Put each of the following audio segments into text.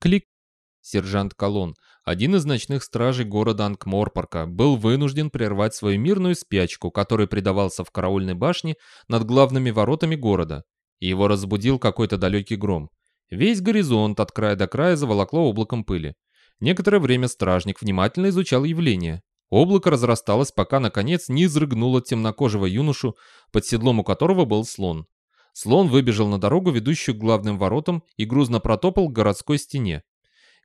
Клик. Сержант Колон, один из ночных стражей города Анкморпорка, был вынужден прервать свою мирную спячку, которой предавался в караульной башне над главными воротами города. И его разбудил какой-то далекий гром. Весь горизонт от края до края заволокло облаком пыли. Некоторое время стражник внимательно изучал явление. Облако разрасталось, пока, наконец, не изрыгнуло темнокожего юношу, под седлом у которого был слон. Слон выбежал на дорогу, ведущую к главным воротам, и грузно протопал к городской стене.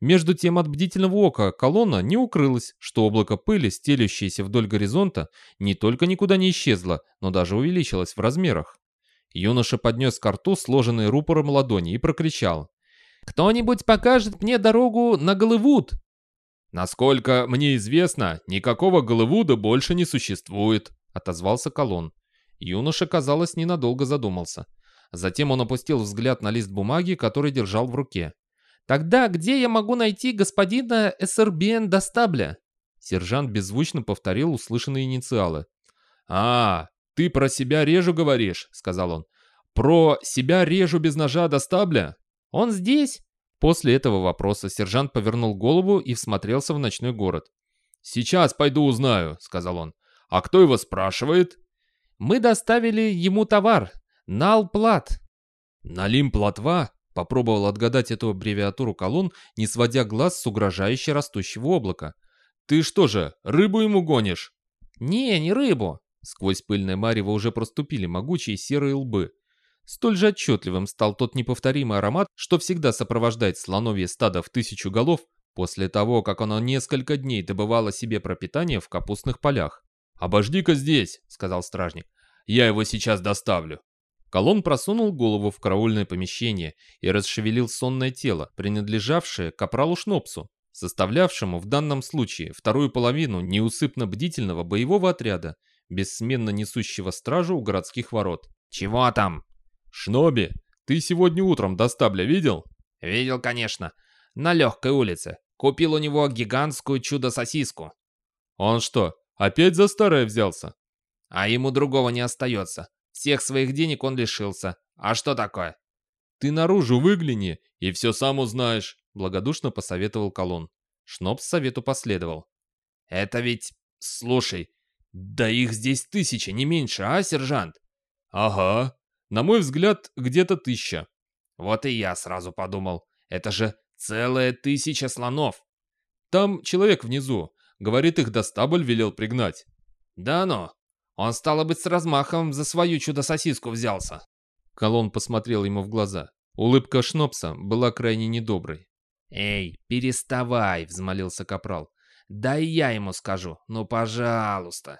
Между тем от бдительного ока колонна не укрылась, что облако пыли, стелющееся вдоль горизонта, не только никуда не исчезло, но даже увеличилось в размерах. Юноша поднес к рту сложенные рупором ладони и прокричал. «Кто-нибудь покажет мне дорогу на Голливуд?» «Насколько мне известно, никакого Голливуда больше не существует», — отозвался Колон. Юноша, казалось, ненадолго задумался. Затем он опустил взгляд на лист бумаги, который держал в руке. «Тогда где я могу найти господина Эссербен Достабля?» Сержант беззвучно повторил услышанные инициалы. «А, ты про себя режу говоришь», — сказал он. «Про себя режу без ножа Достабля?» «Он здесь?» После этого вопроса сержант повернул голову и всмотрелся в ночной город. «Сейчас пойду узнаю», — сказал он. «А кто его спрашивает?» «Мы доставили ему товар. Налплат». «Налим платва?» — попробовал отгадать эту аббревиатуру колонн, не сводя глаз с угрожающе растущего облака. «Ты что же, рыбу ему гонишь?» «Не, не рыбу». Сквозь пыльное марево уже проступили могучие серые лбы. Столь же отчетливым стал тот неповторимый аромат, что всегда сопровождает слоновье стадо в тысячу голов после того, как оно несколько дней добывало себе пропитание в капустных полях. «Обожди-ка здесь», — сказал стражник. «Я его сейчас доставлю». Колон просунул голову в караульное помещение и расшевелил сонное тело, принадлежавшее капралу Шнопсу, составлявшему в данном случае вторую половину неусыпно бдительного боевого отряда, бессменно несущего стражу у городских ворот. «Чего там?» «Шноби, ты сегодня утром до стабля видел?» «Видел, конечно. На легкой улице. Купил у него гигантскую чудо-сосиску». «Он что, опять за старое взялся?» «А ему другого не остается. Всех своих денег он лишился. А что такое?» «Ты наружу выгляни, и все сам узнаешь», — благодушно посоветовал Колон. Шнопс совету последовал. «Это ведь... Слушай, да их здесь тысяча, не меньше, а, сержант?» «Ага», на мой взгляд, где-то тысяча. Вот и я сразу подумал. Это же целая тысяча слонов. Там человек внизу. Говорит, их Достабль велел пригнать. Да ну. Он, стало быть, с размахом за свою чудо-сосиску взялся. Колон посмотрел ему в глаза. Улыбка Шнопса была крайне недоброй. «Эй, переставай!» — взмолился Капрал. «Да и я ему скажу, ну пожалуйста!»